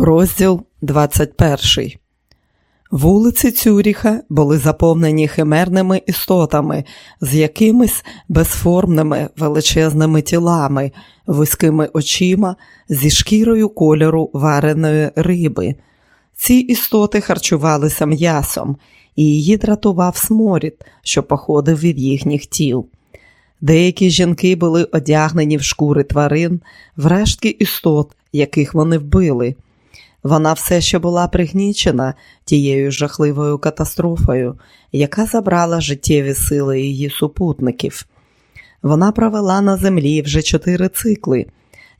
Розділ 21 Вулиці Цюріха були заповнені химерними істотами з якимись безформними величезними тілами, вузькими очима, зі шкірою кольору вареної риби. Ці істоти харчувалися м'ясом, і її дратував сморід, що походив від їхніх тіл. Деякі жінки були одягнені в шкури тварин, в рештки істот, яких вони вбили. Вона все ще була пригнічена тією жахливою катастрофою, яка забрала життєві сили її супутників. Вона провела на землі вже чотири цикли,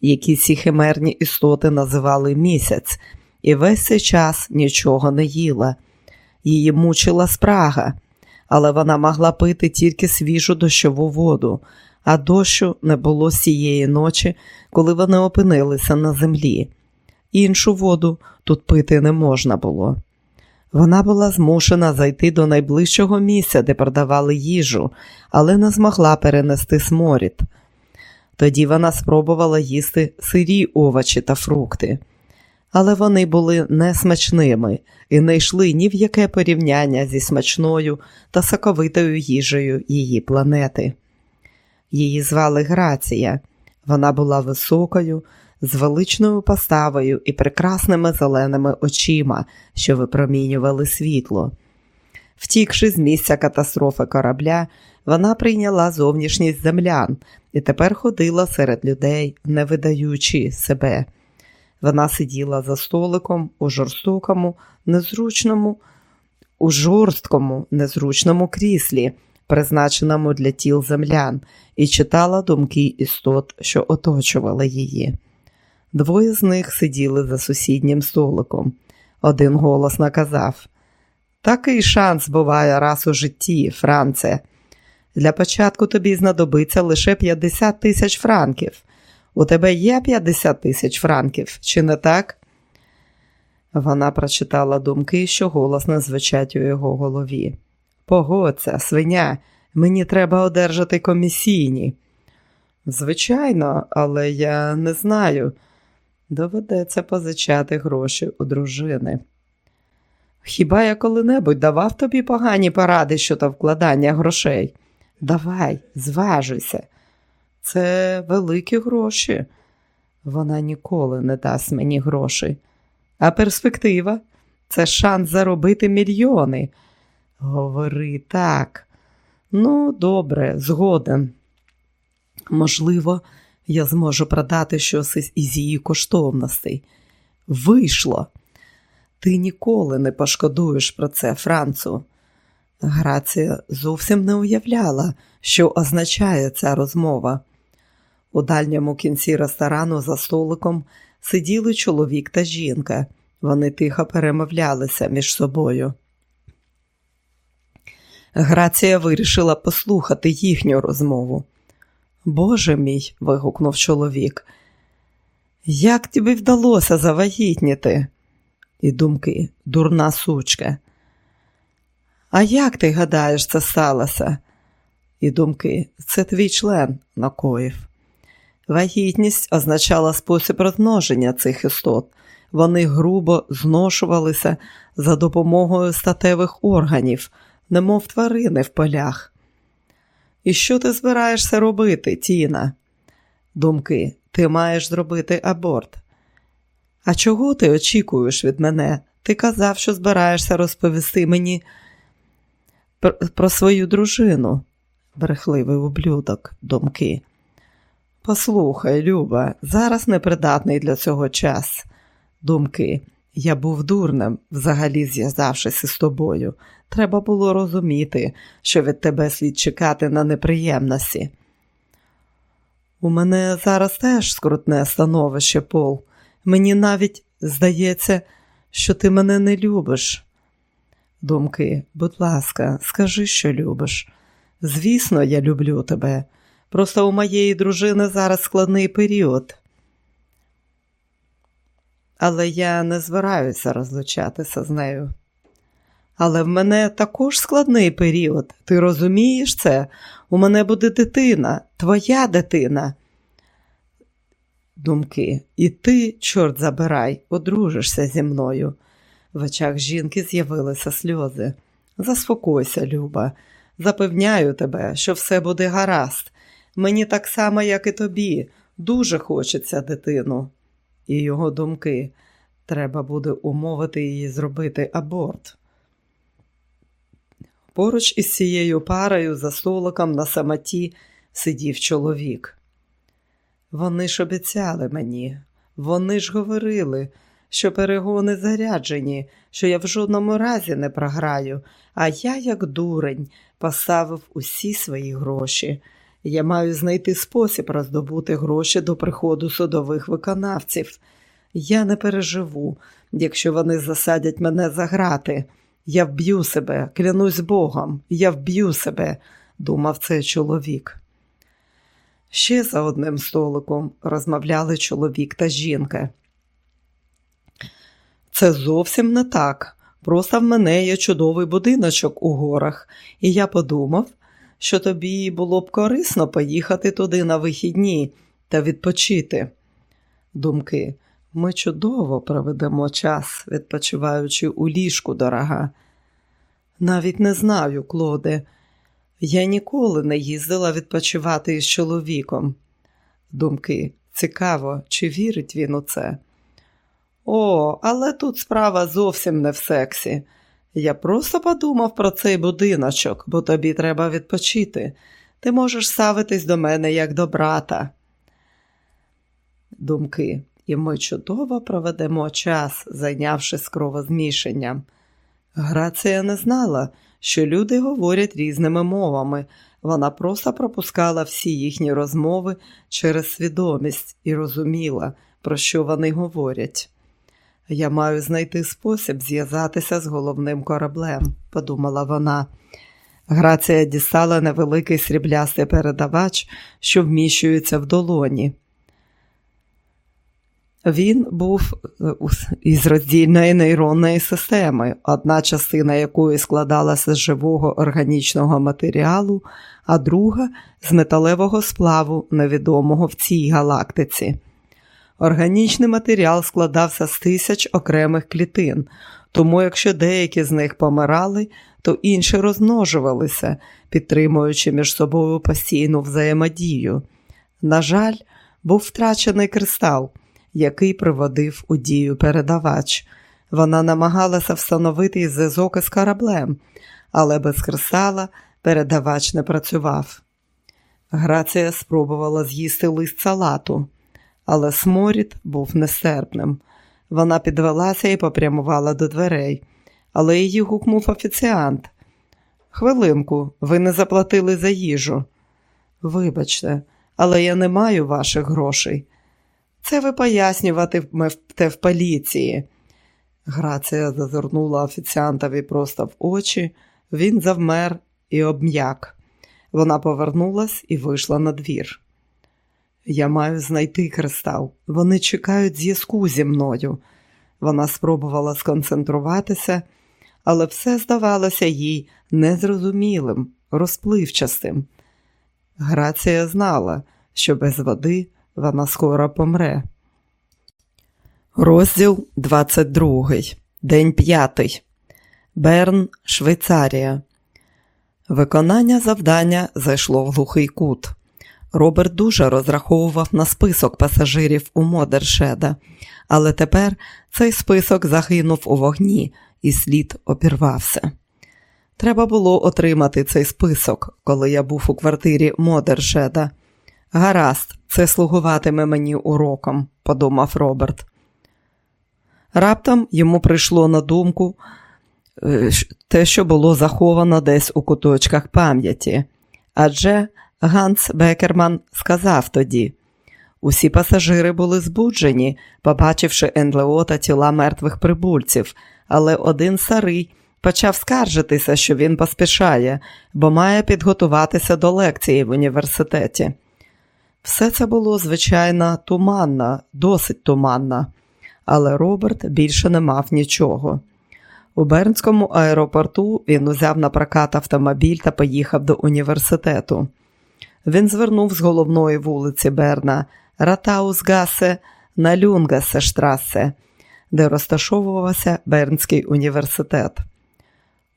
які ці химерні істоти називали місяць, і весь цей час нічого не їла. Її мучила спрага, але вона могла пити тільки свіжу дощову воду, а дощу не було цієї ночі, коли вони опинилися на землі. Іншу воду тут пити не можна було. Вона була змушена зайти до найближчого місця, де продавали їжу, але не змогла перенести сморід. Тоді вона спробувала їсти сирі овочі та фрукти, але вони були несмачними і не йшли ні в яке порівняння зі смачною та соковитою їжею її планети. Її звали Грація. Вона була високою, з величною поставою і прекрасними зеленими очима, що випромінювали світло. Втікши з місця катастрофи корабля, вона прийняла зовнішність землян і тепер ходила серед людей, не видаючи себе. Вона сиділа за столиком у жорстокому, незручному, у жорсткому, незручному кріслі, призначеному для тіл землян, і читала думки істот, що оточували її. Двоє з них сиділи за сусіднім столиком. Один голос наказав Такий шанс буває раз у житті, Франце. Для початку тобі знадобиться лише 50 тисяч франків. У тебе є 50 тисяч франків, чи не так? Вона прочитала думки, що голосно звучать у його голові. Погодься, свиня, мені треба одержати комісійні. Звичайно, але я не знаю. Доведеться позичати гроші у дружини. Хіба я коли-небудь давав тобі погані поради щодо вкладання грошей? Давай, зважуйся. Це великі гроші. Вона ніколи не дасть мені грошей. А перспектива це шанс заробити мільйони. Говори так. Ну, добре, згоден. Можливо, я зможу продати щось із її коштовностей. Вийшло. Ти ніколи не пошкодуєш про це, Францу. Грація зовсім не уявляла, що означає ця розмова. У дальньому кінці ресторану за столиком сиділи чоловік та жінка. Вони тихо перемовлялися між собою. Грація вирішила послухати їхню розмову. Боже мій, вигукнув чоловік. Як тобі вдалося завагітніти? І думки, дурна сучка. А як ти гадаєш, це сталося? І думки, це твій член накоїв. Вагітність означала спосіб розмноження цих істот. Вони грубо зношувалися за допомогою статевих органів, немов тварини в полях. І що ти збираєшся робити, Тіна? Думки, ти маєш зробити аборт. А чого ти очікуєш від мене? Ти казав, що збираєшся розповісти мені про свою дружину, брехливий ублюдок, думки. Послухай, Люба, зараз непридатний для цього час. Думки, я був дурним, взагалі зв'язавшись із тобою. Треба було розуміти, що від тебе слід чекати на неприємності. У мене зараз теж скрутне становище, Пол. Мені навіть здається, що ти мене не любиш. Думки, будь ласка, скажи, що любиш. Звісно, я люблю тебе. Просто у моєї дружини зараз складний період. Але я не збираюся розлучатися з нею. Але в мене також складний період. Ти розумієш це? У мене буде дитина, твоя дитина. Думки, і ти, чорт забирай, одружишся зі мною. В очах жінки з'явилися сльози. Заспокойся, Люба, запевняю тебе, що все буде гаразд. Мені так само, як і тобі, дуже хочеться дитину. І його думки треба буде умовити її зробити аборт. Поруч із цією парою за столиком на самоті сидів чоловік. Вони ж обіцяли мені, вони ж говорили, що перегони заряджені, що я в жодному разі не програю, а я, як дурень, поставив усі свої гроші. Я маю знайти спосіб роздобути гроші до приходу судових виконавців. Я не переживу, якщо вони засадять мене за грати. Я вб'ю себе, клянусь Богом, я вб'ю себе, думав цей чоловік. Ще за одним столиком розмовляли чоловік та жінка. Це зовсім не так. Просто в мене є чудовий будиночок у горах, і я подумав, що тобі було б корисно поїхати туди на вихідні та відпочити. Думки, ми чудово проведемо час, відпочиваючи у ліжку, дорога. Навіть не знаю, Клоде, я ніколи не їздила відпочивати із чоловіком. Думки, цікаво, чи вірить він у це? О, але тут справа зовсім не в сексі. Я просто подумав про цей будиночок, бо тобі треба відпочити. Ти можеш ставитись до мене як до брата. Думки, і ми чудово проведемо час, зайнявшись кровозмішанням. Грація не знала, що люди говорять різними мовами. Вона просто пропускала всі їхні розмови через свідомість і розуміла, про що вони говорять. Я маю знайти спосіб зв'язатися з головним кораблем, подумала вона. Грація дістала невеликий сріблястий передавач, що вміщується в долоні. Він був е, із роздільної нейронної системи, одна частина якої складалася з живого органічного матеріалу, а друга з металевого сплаву, невідомого в цій галактиці. Органічний матеріал складався з тисяч окремих клітин, тому якщо деякі з них помирали, то інші розмножувалися, підтримуючи між собою постійну взаємодію. На жаль, був втрачений кристал, який приводив у дію передавач. Вона намагалася встановити зв'язок із кораблем, але без кристала передавач не працював. Грація спробувала з'їсти лист салату але сморід був нестерпним. Вона підвелася і попрямувала до дверей, але її гукнув офіціант. Хвилинку, ви не заплатили за їжу. Вибачте, але я не маю ваших грошей. Це ви пояснюватимете в поліції. Грація зазирнула офіціантові просто в очі, він завмер і обм'як. Вона повернулась і вийшла на двір. Я маю знайти кристал. Вони чекають зв'язку зі мною. Вона спробувала сконцентруватися, але все здавалося їй незрозумілим, розпливчастим. Грація знала, що без води вона скоро помре. Розділ 22. День 5. Берн, Швейцарія. Виконання завдання зайшло в глухий кут. Роберт дуже розраховував на список пасажирів у Модершеда, але тепер цей список загинув у вогні і слід обірвався. Треба було отримати цей список, коли я був у квартирі Модершеда. Гаразд, це слугуватиме мені уроком, подумав Роберт. Раптом йому прийшло на думку е, те, що було заховано десь у куточках пам'яті, адже Ганс Бекерман сказав тоді. Усі пасажири були збуджені, побачивши НЛО та тіла мертвих прибульців, але один старий почав скаржитися, що він поспішає, бо має підготуватися до лекції в університеті. Все це було, звичайно, туманно, досить туманно, але Роберт більше не мав нічого. У Бернському аеропорту він узяв на прокат автомобіль та поїхав до університету. Він звернув з головної вулиці Берна Ратаусгасе на Люнгасештрасе, де розташовувався Бернський університет.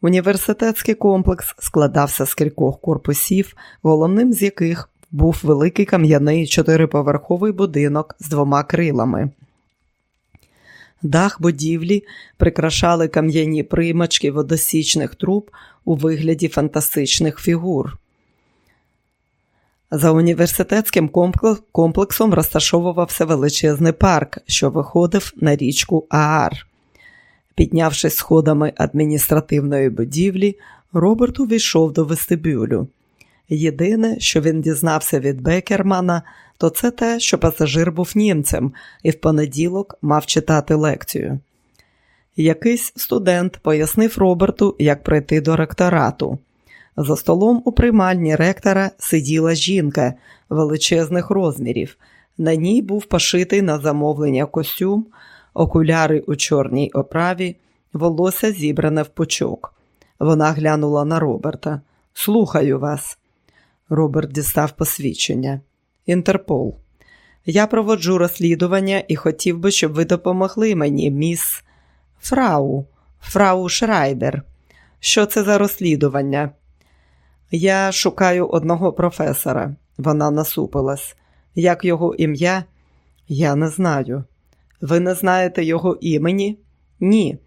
Університетський комплекс складався з кількох корпусів, головним з яких був великий кам'яний чотириповерховий будинок з двома крилами. Дах будівлі прикрашали кам'яні примачки водосічних труб у вигляді фантастичних фігур. За університетським комплексом розташовувався величезний парк, що виходив на річку Аар. Піднявшись сходами адміністративної будівлі, Роберт увійшов до вестибюлю. Єдине, що він дізнався від Бекермана, то це те, що пасажир був німцем і в понеділок мав читати лекцію. Якийсь студент пояснив Роберту, як прийти до ректорату. За столом у приймальні ректора сиділа жінка величезних розмірів. На ній був пошитий на замовлення костюм, окуляри у чорній оправі, волосся зібране в пучок. Вона глянула на Роберта. Слухаю вас. Роберт дістав посвідчення. Інтерпол. Я проводжу розслідування і хотів би, щоб ви допомогли мені, міс Фрау, Фрау Шрайбер. Що це за розслідування? Я шукаю одного професора. Вона насупилась. Як його ім'я? Я не знаю. Ви не знаєте його імені? Ні.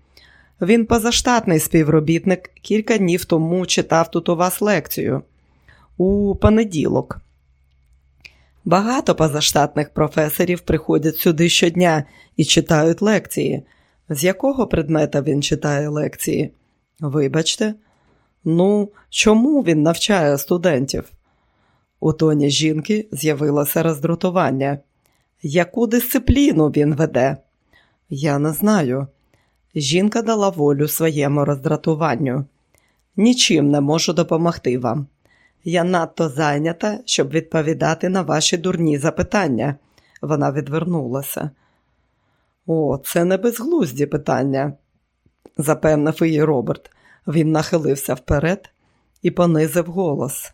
Він позаштатний співробітник. Кілька днів тому читав тут у вас лекцію. У понеділок. Багато позаштатних професорів приходять сюди щодня і читають лекції. З якого предмета він читає лекції? Вибачте, ну, чому він навчає студентів? У тоні жінки з'явилося роздратування. Яку дисципліну він веде? Я не знаю. Жінка дала волю своєму роздратуванню. Нічим не можу допомогти вам. Я надто зайнята, щоб відповідати на ваші дурні запитання. Вона відвернулася. О, це не безглузді питання, запевнив її Роберт. Він нахилився вперед і понизив голос.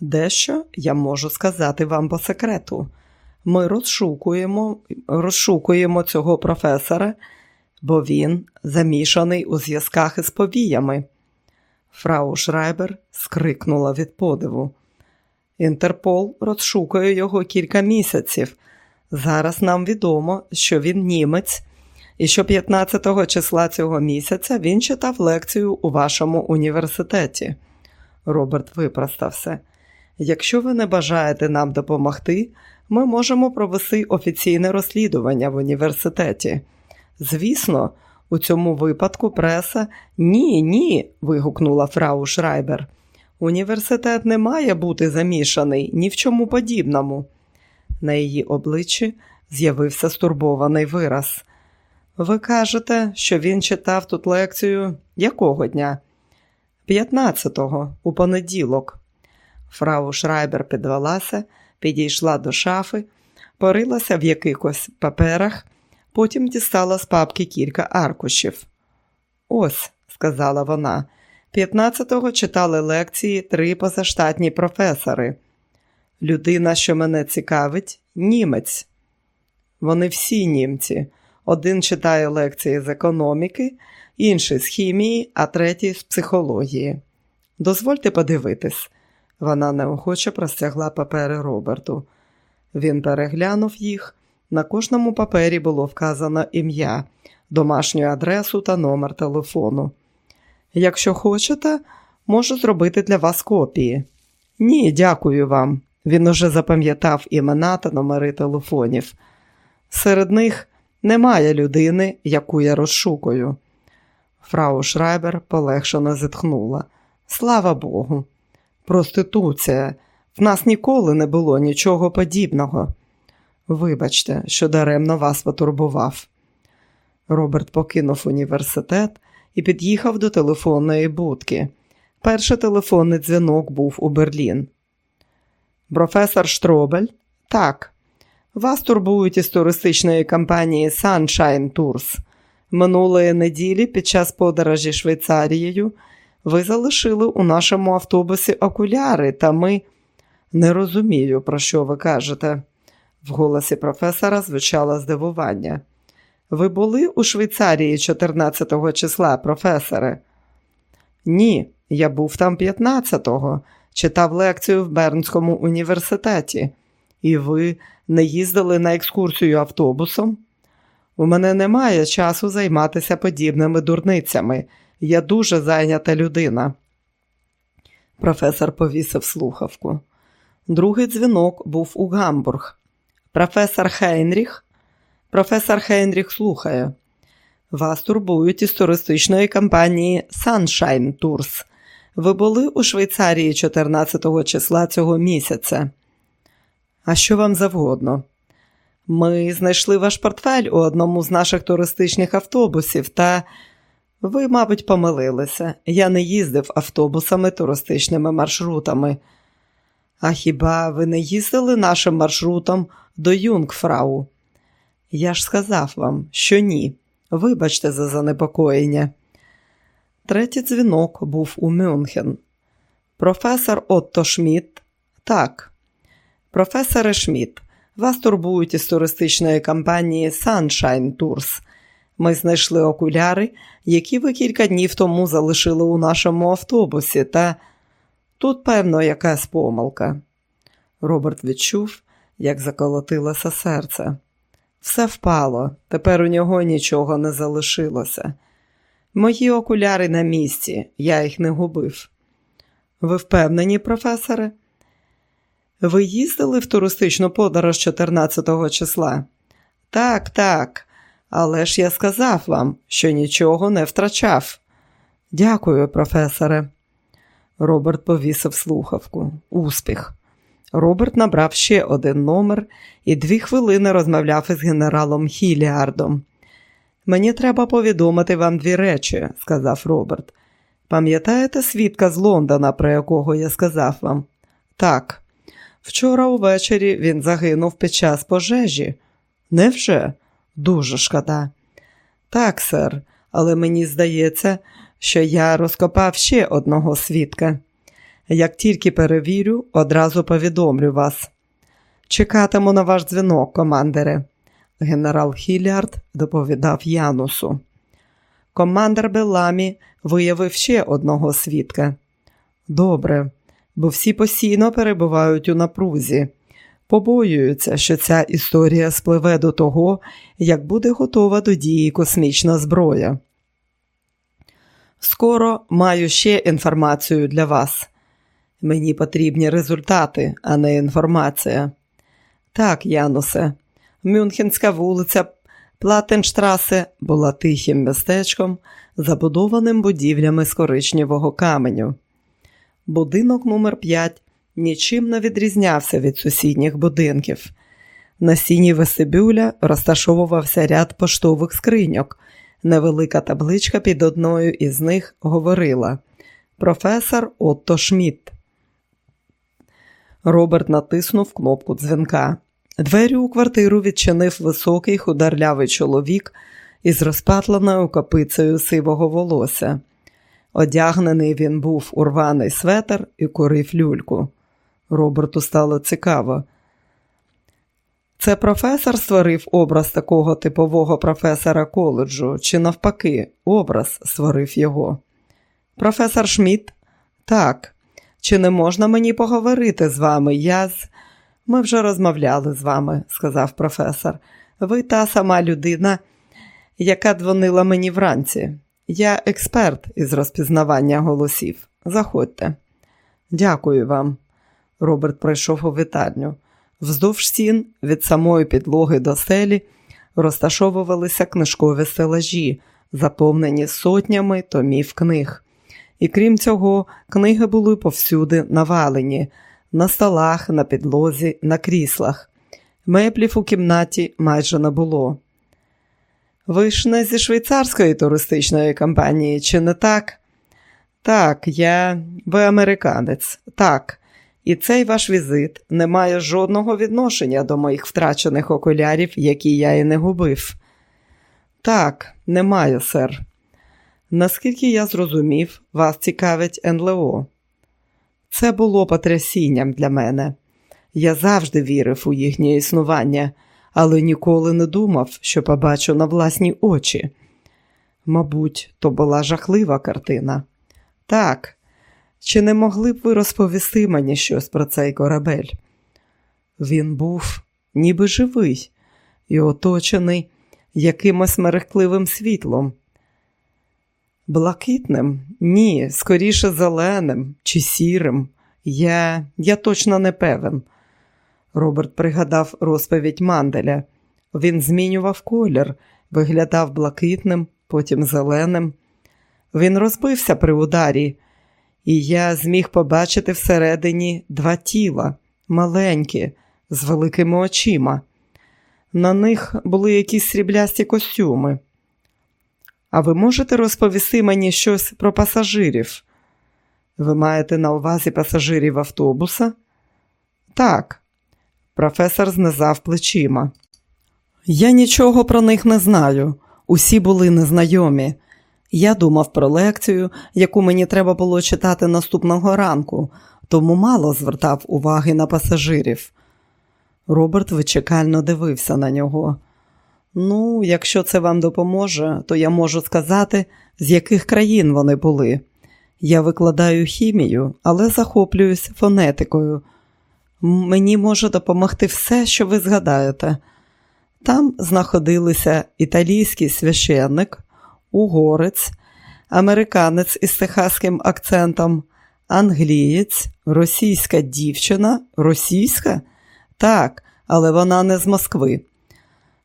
Дещо я можу сказати вам по секрету. Ми розшукуємо, розшукуємо цього професора, бо він замішаний у зв'язках із повіями. Фрау Шрайбер скрикнула від подиву. Інтерпол розшукує його кілька місяців. Зараз нам відомо, що він німець, і що 15 числа цього місяця він читав лекцію у вашому університеті. Роберт випростався. Якщо ви не бажаєте нам допомогти, ми можемо провести офіційне розслідування в університеті. Звісно, у цьому випадку преса ні, ні. вигукнула фрау Шрайбер. Університет не має бути замішаний ні в чому подібному. На її обличчі з'явився стурбований вираз. Ви кажете, що він читав тут лекцію якого дня? П'ятнадцятого, у понеділок. Фрау Шрайбер підвелася, підійшла до шафи, порилася в якихось паперах потім дістала з папки кілька аркушів. Ось, сказала вона, 15-го читали лекції три позаштатні професори. Людина, що мене цікавить, німець. Вони всі німці. Один читає лекції з економіки, інший з хімії, а третій з психології. Дозвольте подивитись. Вона неохоче простягла папери Роберту. Він переглянув їх, на кожному папері було вказано ім'я, домашню адресу та номер телефону. Якщо хочете, можу зробити для вас копії. Ні, дякую вам. Він уже запам'ятав імена та номери телефонів. Серед них немає людини, яку я розшукую. Фрау Шрайбер полегшено зітхнула. Слава Богу. Проституція. В нас ніколи не було нічого подібного. Вибачте, що даремно вас потурбував. Роберт покинув університет і під'їхав до телефонної будки. Перший телефонний дзвінок був у Берлін. Професор Штробель? Так. Вас турбують із туристичної компанії Sunshine Tours. Минулої неділі під час подорожі Швейцарією ви залишили у нашому автобусі окуляри, та ми не розумію, про що ви кажете. В голосі професора звучало здивування. Ви були у Швейцарії 14 числа, професоре? Ні, я був там 15-го, читав лекцію в Бернському університеті. І ви не їздили на екскурсію автобусом? У мене немає часу займатися подібними дурницями. Я дуже зайнята людина. Професор повісив слухавку. Другий дзвінок був у Гамбург. Професор Хейнріх. Професор Хейнріх слухає. Вас турбують із туристичної компанії Sunshine Tours. Ви були у Швейцарії 14 числа цього місяця. А що вам завгодно? Ми знайшли ваш портфель у одному з наших туристичних автобусів, та ви, мабуть, помилилися. Я не їздив автобусами туристичними маршрутами. А хіба ви не їздили нашим маршрутом до Юнгфрау? Я ж сказав вам, що ні. Вибачте за занепокоєння. Третій дзвінок був у Мюнхен. Професор Отто Шмідт. Так, професоре Шмідт, вас турбують із туристичної компанії Sunshine Tours. Ми знайшли окуляри, які ви кілька днів тому залишили у нашому автобусі, та тут, певно, якась помилка. Роберт відчув, як заколотилося серце. Все впало, тепер у нього нічого не залишилося. Мої окуляри на місці, я їх не губив. Ви впевнені, професоре? Ви їздили в туристичну подорож 14 числа? Так, так, але ж я сказав вам, що нічого не втрачав. Дякую, професоре. Роберт повісив слухавку. Успіх. Роберт набрав ще один номер і дві хвилини розмовляв із генералом Хіліардом. Мені треба повідомити вам дві речі, сказав Роберт. Пам'ятаєте свідка з Лондона, про якого я сказав вам? Так. Вчора увечері він загинув під час пожежі. Невже? Дуже шкода. Так, сер, але мені здається, що я розкопав ще одного свідка. Як тільки перевірю, одразу повідомлю вас. Чекатиму на ваш дзвінок, командире. Генерал Хілярд доповідав Янусу. Командир Беламі виявив ще одного свідка. Добре, бо всі постійно перебувають у напрузі. Побоюються, що ця історія спливе до того, як буде готова до дії космічна зброя. Скоро маю ще інформацію для вас. Мені потрібні результати, а не інформація. Так, Янусе, Мюнхенська вулиця Платенштрасе була тихим містечком, забудованим будівлями з коричневого каменю. Будинок номер 5 нічим не відрізнявся від сусідніх будинків. На сіні вестибюля розташовувався ряд поштових скриньок. Невелика табличка під одною із них говорила Професор Отто Шмідт. Роберт натиснув кнопку дзвінка. Двері у квартиру відчинив високий хударлявий чоловік із розпатленою копицею сивого волосся. Одягнений він був у рваний светр і курив люльку. Роберту стало цікаво. Це професор створив образ такого типового професора коледжу, чи навпаки, образ створив його. Професор Шмідт? Так. Чи не можна мені поговорити з вами? Я з. Ми вже розмовляли з вами, сказав професор. Ви та сама людина, яка дзвонила мені вранці. Я експерт із розпізнавання голосів. Заходьте. Дякую вам. Роберт пройшов у вітальню. Вздовж стін від самої підлоги до селі розташовувалися книжкові стелажі, заповнені сотнями томів книг. І крім цього, книги були повсюди навалені на столах, на підлозі, на кріслах. Меблів у кімнаті майже не було. Ви ж не зі швейцарської туристичної компанії, чи не так? Так, я ви американець, так. І цей ваш візит не має жодного відношення до моїх втрачених окулярів, які я і не губив. Так, немає, сер. Наскільки я зрозумів, вас цікавить НЛО. Це було потрясінням для мене. Я завжди вірив у їхнє існування, але ніколи не думав, що побачу на власні очі. Мабуть, то була жахлива картина. Так, чи не могли б ви розповісти мені щось про цей корабель? Він був ніби живий і оточений якимось мерехтливим світлом. Блакитним? Ні, скоріше зеленим чи сірим. Я я точно не певен. Роберт пригадав розповідь Манделя. Він змінював колір, виглядав блакитним, потім зеленим. Він розбився при ударі, і я зміг побачити всередині два тіла, маленькі, з великими очима. На них були якісь сріблясті костюми. А ви можете розповісти мені щось про пасажирів? Ви маєте на увазі пасажирів автобуса? Так, професор знизав плечима. Я нічого про них не знаю. Усі були незнайомі. Я думав про лекцію, яку мені треба було читати наступного ранку, тому мало звертав уваги на пасажирів. Роберт вичекально дивився на нього. Ну, якщо це вам допоможе, то я можу сказати, з яких країн вони були. Я викладаю хімію, але захоплююсь фонетикою. Мені може допомогти все, що ви згадаєте. Там знаходилися італійський священник, угорець, американець із техаським акцентом, англієць, російська дівчина, російська? Так, але вона не з Москви.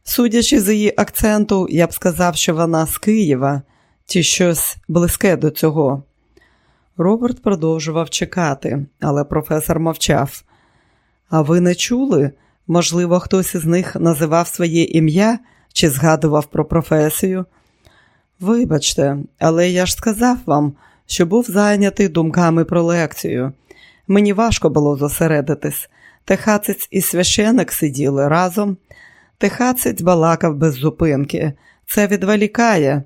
Судячи з її акценту, я б сказав, що вона з Києва чи щось близьке до цього. Роберт продовжував чекати, але професор мовчав. А ви не чули? Можливо, хтось із них називав своє ім'я чи згадував про професію? Вибачте, але я ж сказав вам, що був зайнятий думками про лекцію. Мені важко було зосередитись. Техацець і священик сиділи разом. Техацець балакав без зупинки. Це відволікає.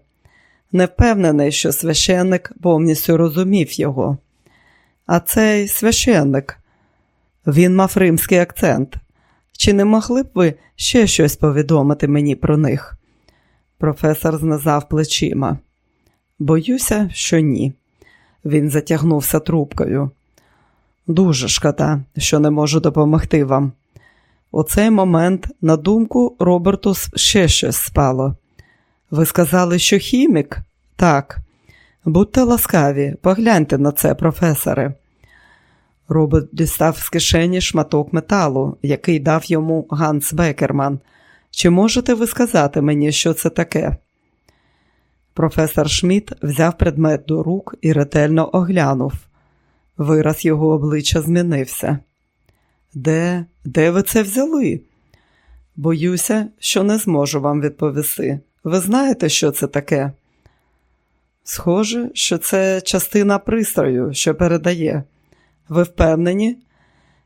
Не впевнений, що священник повністю розумів його. А цей священник, він мав римський акцент. Чи не могли б ви ще щось повідомити мені про них? Професор знизав плечима. Боюся, що ні. Він затягнувся трубкою. Дуже шкода, що не можу допомогти вам. У цей момент на думку Роберту ще щось спало. Ви сказали, що хімік? Так. Будьте ласкаві, погляньте на це, професоре. Роберт дістав з кишені шматок металу, який дав йому Ганс Бекерман. Чи можете ви сказати мені, що це таке? Професор Шмідт взяв предмет до рук і ретельно оглянув. Вираз його обличчя змінився. Де, де ви це взяли? Боюся, що не зможу вам відповісти. Ви знаєте, що це таке? Схоже, що це частина пристрою, що передає. Ви впевнені?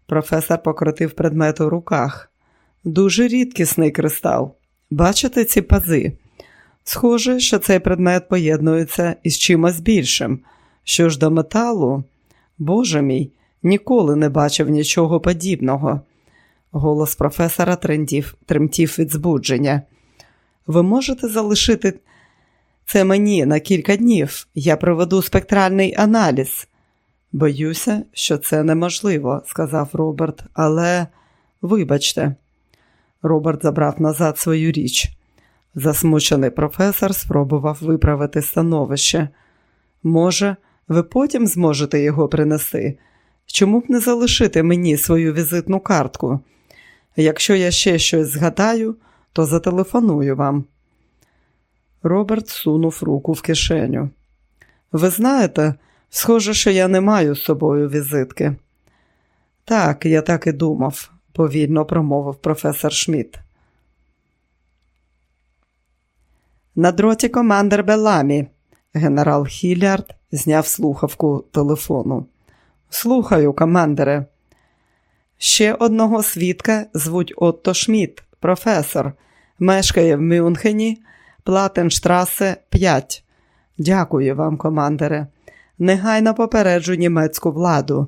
Професор покрутив предмет у руках. Дуже рідкісний кристал. Бачите ці пази? Схоже, що цей предмет поєднується із чимось більшим. Що ж до металу, Боже мій, ніколи не бачив нічого подібного. Голос професора трендів, тремтів від збудження. Ви можете залишити це мені на кілька днів. Я проведу спектральний аналіз. Боюся, що це неможливо, сказав Роберт, але вибачте, Роберт забрав назад свою річ. Засмучений професор спробував виправити становище. Може, ви потім зможете його принести? Чому б не залишити мені свою візитну картку? Якщо я ще щось згадаю, то зателефоную вам. Роберт сунув руку в кишеню. Ви знаєте, схоже, що я не маю з собою візитки. Так, я так і думав, повільно промовив професор Шмідт. На дроті командир Беламі. Генерал Хілярд зняв слухавку телефону. Слухаю, командире. Ще одного свідка звуть Отто Шмідт, професор, мешкає в Мюнхені, Платенштрасе 5. Дякую вам, командире. Негайно попереджу німецьку владу.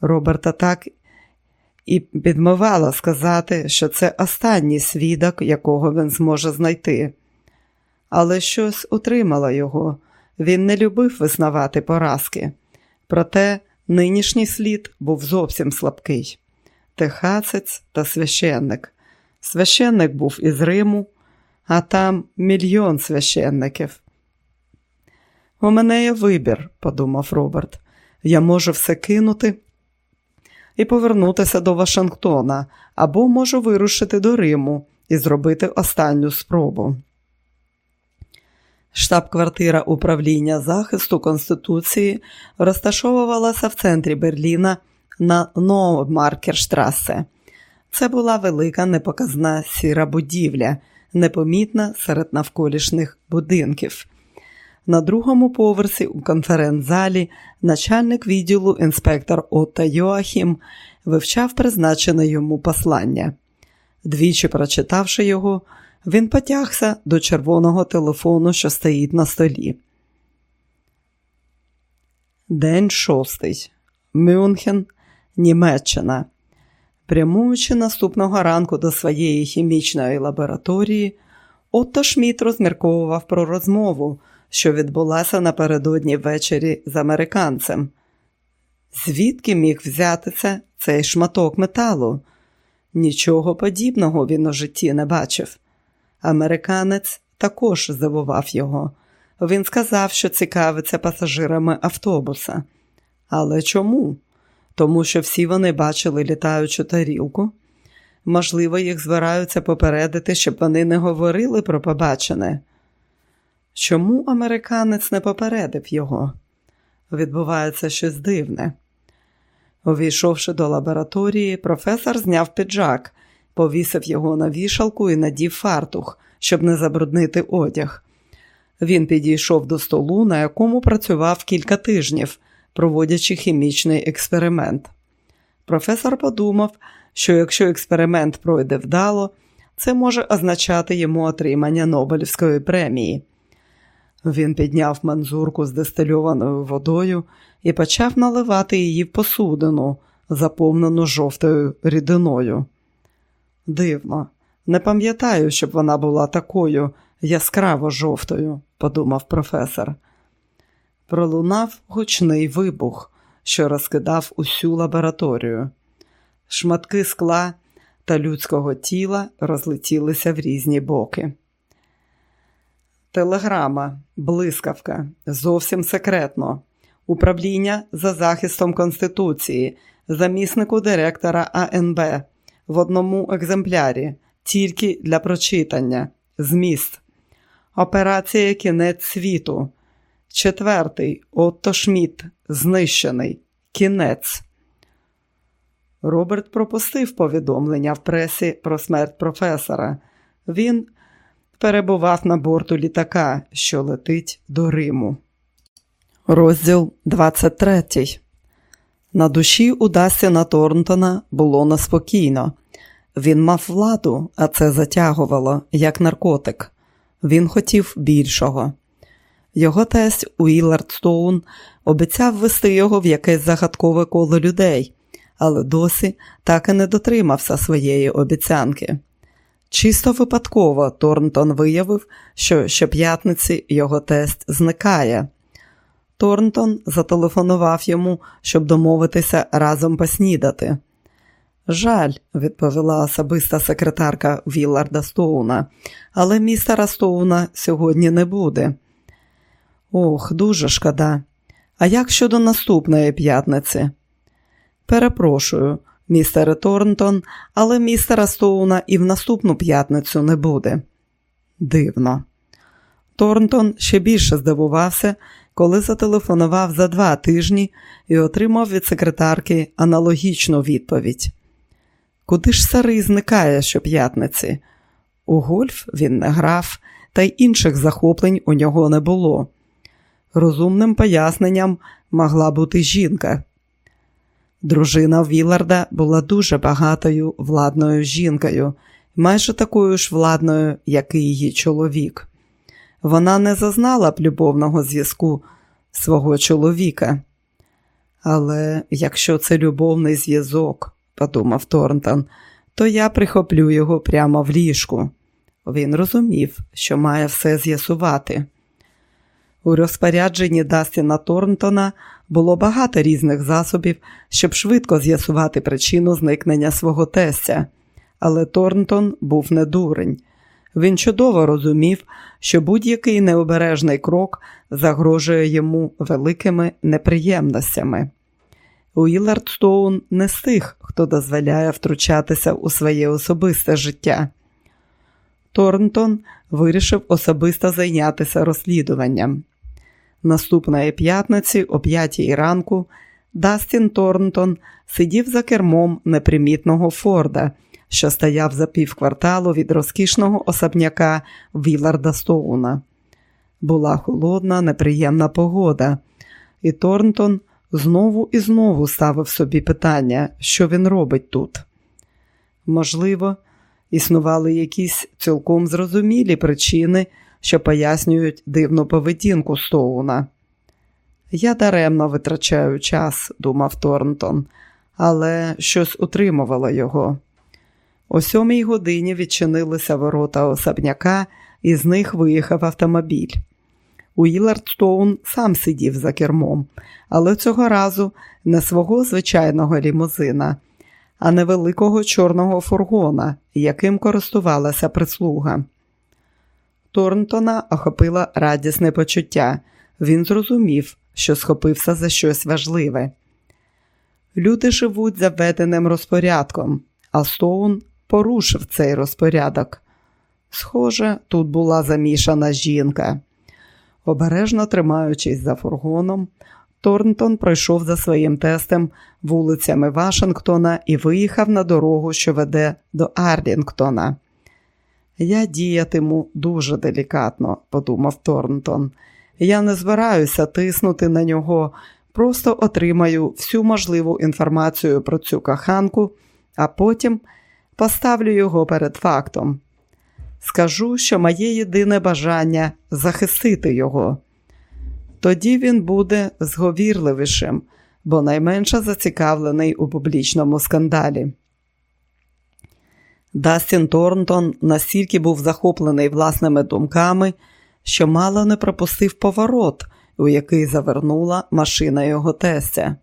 Роберта так і підмивала сказати, що це останній свідок, якого він зможе знайти. Але щось утримало його, він не любив визнавати поразки. Проте нинішній слід був зовсім слабкий. Техасець та священник. Священник був із Риму, а там мільйон священників. У мене є вибір, подумав Роберт. Я можу все кинути і повернутися до Вашингтона, або можу вирушити до Риму і зробити останню спробу. Штаб-квартира управління захисту Конституції розташовувалася в центрі Берліна на Ноумаркерштрасе. Це була велика непоказна сіра будівля, непомітна серед навколишніх будинків. На другому поверсі у конференц-залі начальник відділу інспектор Отто Йоахім вивчав призначене йому послання. Двічі прочитавши його, він потягся до червоного телефону, що стоїть на столі. День шостий. Мюнхен, Німеччина. Прямуючи наступного ранку до своєї хімічної лабораторії, Отто Шміт розмірковував про розмову, що відбулася напередодні ввечері з американцем. Звідки міг взятися цей шматок металу? Нічого подібного він у житті не бачив. Американець також здивував його. Він сказав, що цікавиться пасажирами автобуса. Але чому? Тому що всі вони бачили літаючу тарілку. Можливо, їх збираються попередити, щоб вони не говорили про побачене. Чому американець не попередив його? Відбувається щось дивне. Увійшовши до лабораторії, професор зняв піджак, повісив його на вішалку і надів фартух, щоб не забруднити одяг. Він підійшов до столу, на якому працював кілька тижнів, проводячи хімічний експеримент. Професор подумав, що якщо експеримент пройде вдало, це може означати йому отримання Нобелівської премії. Він підняв манзурку з дистильованою водою і почав наливати її в посудину, заповнену жовтою рідиною. Дивно, не пам'ятаю, щоб вона була такою яскраво жовтою, подумав професор. Пролунав гучний вибух, що розкидав усю лабораторію. Шматки скла та людського тіла розлетілися в різні боки. Телеграма, блискавка, зовсім секретно. Управління за захистом Конституції, заміснику директора АНБ в одному екземплярі, тільки для прочитання. Зміст. Операція Кінець світу. Четвертий Отто Шмідт. Знищений. Кінець. Роберт пропустив повідомлення в пресі про смерть професора. Він перебував на борту літака, що летить до Риму. Розділ 23 На душі у Дастіна Торнтона було неспокійно. Він мав владу, а це затягувало, як наркотик. Він хотів більшого. Його тесть Уілард Стоун обіцяв вести його в якесь загадкове коло людей, але досі так і не дотримався своєї обіцянки. Чисто випадково Торнтон виявив, що щоп'ятниці його тест зникає. Торнтон зателефонував йому, щоб домовитися разом поснідати. Жаль, відповіла особиста секретарка Вілларда Стоуна, але містера Стоуна сьогодні не буде. Ох, дуже шкода. А як щодо наступної п'ятниці? Перепрошую, містере Торнтон, але містера Стоуна і в наступну п'ятницю не буде. Дивно. Торнтон ще більше здивувався, коли зателефонував за два тижні і отримав від секретарки аналогічну відповідь. Куди ж старий зникає щоп'ятниці? У гольф він не грав, та й інших захоплень у нього не було. Розумним поясненням могла бути жінка. Дружина Віларда була дуже багатою владною жінкою, майже такою ж владною, як і її чоловік. Вона не зазнала б любовного зв'язку свого чоловіка. Але якщо це любовний зв'язок, подумав Торнтон, то я прихоплю його прямо в ліжку. Він розумів, що має все з'ясувати. У розпорядженні Дастіна Торнтона було багато різних засобів, щоб швидко з'ясувати причину зникнення свого тестя, але Торнтон був не дурень. Він чудово розумів, що будь-який необережний крок загрожує йому великими неприємностями. Уілард Стоун не з тих, хто дозволяє втручатися у своє особисте життя. Торнтон вирішив особисто зайнятися розслідуванням. Наступної п'ятниці, о п'ятій ранку, Дастін Торнтон сидів за кермом непримітного Форда, що стояв за півкварталу від розкішного особняка Віларда Стоуна. Була холодна, неприємна погода, і Торнтон знову і знову ставив собі питання, що він робить тут. Можливо, існували якісь цілком зрозумілі причини, що пояснюють дивну поведінку Стоуна. Я даремно витрачаю час, думав Торнтон, але щось утримувало його. О сьомій годині відчинилися ворота особняка, і з них виїхав автомобіль. Уілард Стоун сам сидів за кермом, але цього разу не свого звичайного лімузина, а невеликого чорного фургона, яким користувалася прислуга. Торнтона охопила радісне почуття. Він зрозумів, що схопився за щось важливе. Люди живуть за введеним розпорядком, а Стоун порушив цей розпорядок. Схоже, тут була замішана жінка. Обережно тримаючись за фургоном, Торнтон пройшов за своїм тестем вулицями Вашингтона і виїхав на дорогу, що веде до Арлінгтона. Я діятиму дуже делікатно, подумав Торнтон. Я не збираюся тиснути на нього, просто отримаю всю можливу інформацію про цю коханку, а потім поставлю його перед фактом. Скажу, що моє єдине бажання захистити його. Тоді він буде зговірливішим, бо найменше зацікавлений у публічному скандалі. Дастін Торнтон настільки був захоплений власними думками, що мало не пропустив поворот, у який завернула машина його тестя.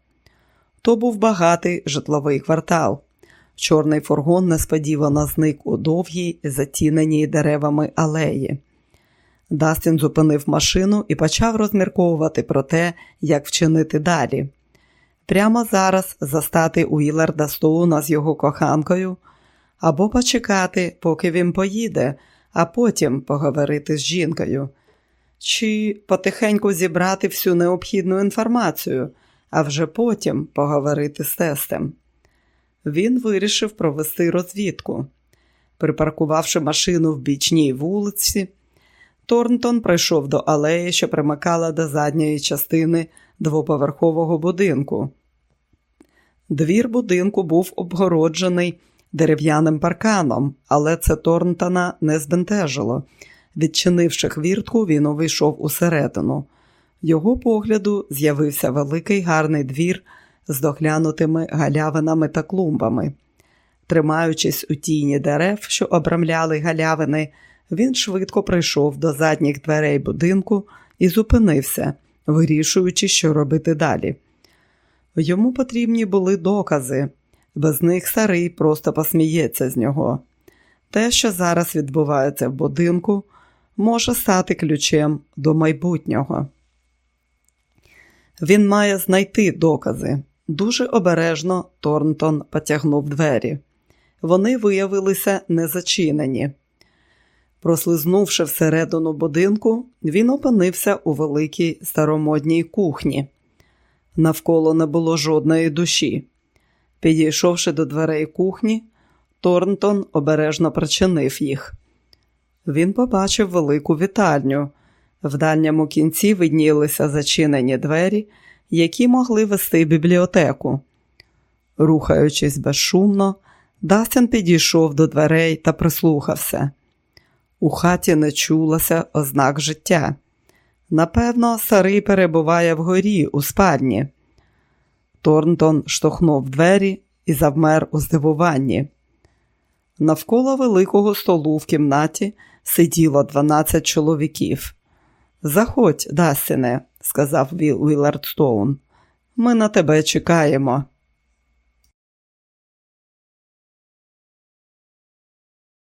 То був багатий житловий квартал. Чорний фургон несподівано зник у довгій, затіненій деревами алеї. Дастін зупинив машину і почав розмірковувати про те, як вчинити далі. Прямо зараз застати Уіларда Стоуна з його коханкою або почекати, поки він поїде, а потім поговорити з жінкою, чи потихеньку зібрати всю необхідну інформацію, а вже потім поговорити з тестем. Він вирішив провести розвідку. Припаркувавши машину в бічній вулиці, Торнтон прийшов до алеї, що примикала до задньої частини двоповерхового будинку. Двір будинку був обгороджений дерев'яним парканом, але це Торнтона не збентежило. Відчинивши хвіртку, він увійшов усередину. Його погляду з'явився великий гарний двір з доглянутими галявинами та клумбами. Тримаючись у тіні дерев, що обрамляли галявини, він швидко прийшов до задніх дверей будинку і зупинився, вирішуючи, що робити далі. Йому потрібні були докази, без них старий просто посміється з нього. Те, що зараз відбувається в будинку, може стати ключем до майбутнього. Він має знайти докази. Дуже обережно Торнтон потягнув двері. Вони виявилися незачинені. Прослизнувши всередину будинку, він опинився у великій старомодній кухні. Навколо не було жодної душі. Підійшовши до дверей кухні, Торнтон обережно причинив їх. Він побачив велику вітальню. В дальньому кінці виднілися зачинені двері, які могли вести бібліотеку. Рухаючись безшумно, Дастін підійшов до дверей та прислухався. У хаті не чулося ознак життя. Напевно, старий перебуває вгорі у спальні. Торнтон штовхнув двері і завмер у здивуванні. Навколо великого столу в кімнаті сиділо 12 чоловіків. Заходь, Дастіне, сказав Вілард Стоун. Ми на тебе чекаємо.